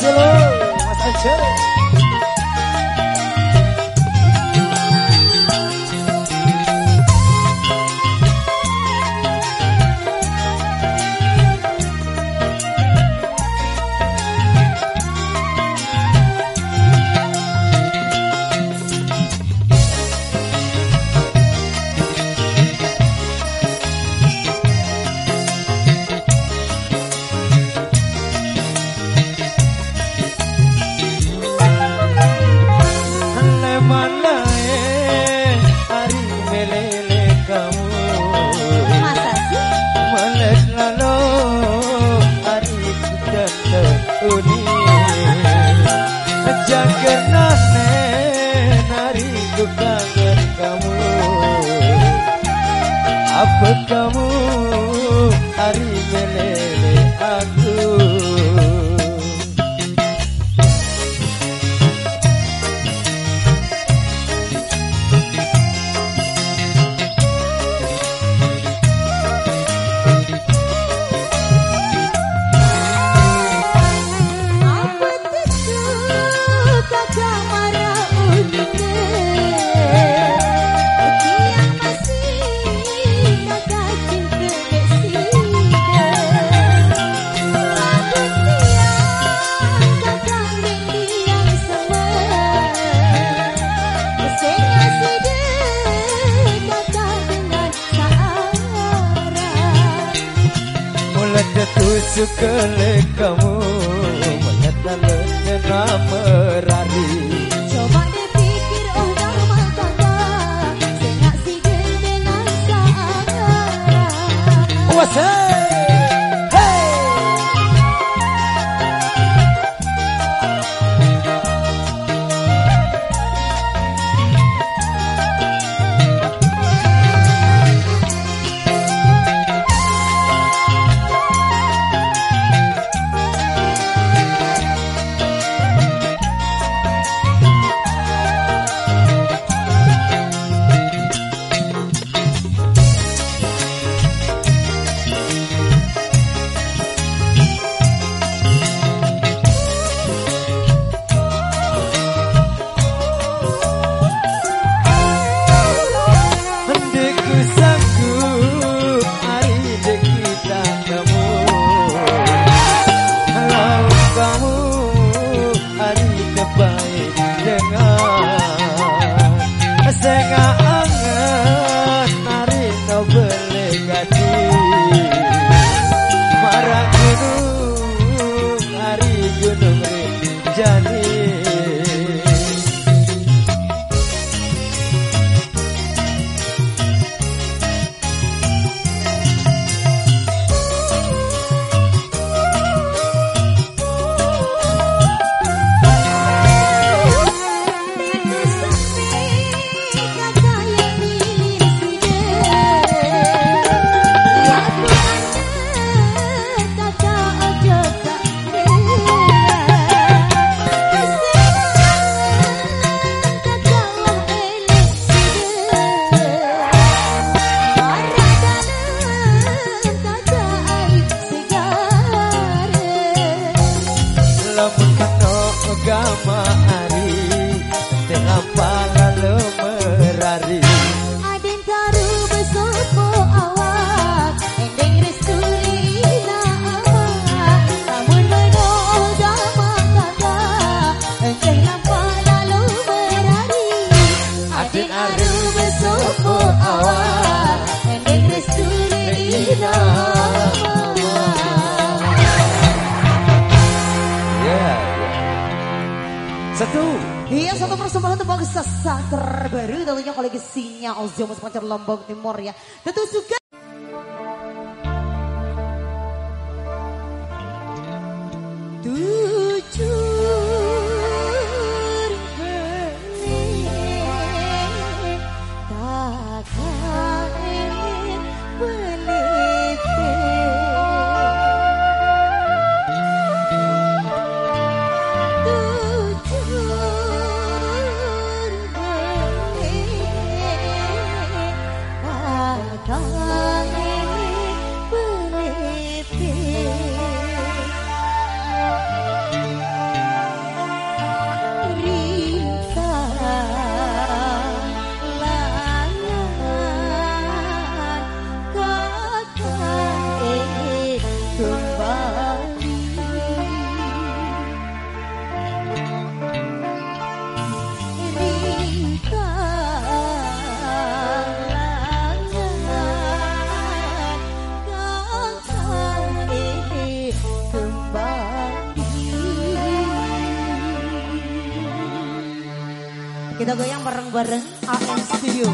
哥喽，我挣钱。quiere. Ke kamu Menetan lena merari Coba dipikir oh nama kata Sengak si dengan llega a walaupun bangsa terbaru tentunya koleksinya Ozio Pancar Lombok Timur ya. Tentu juga kita goyang bareng-bareng AM Studio.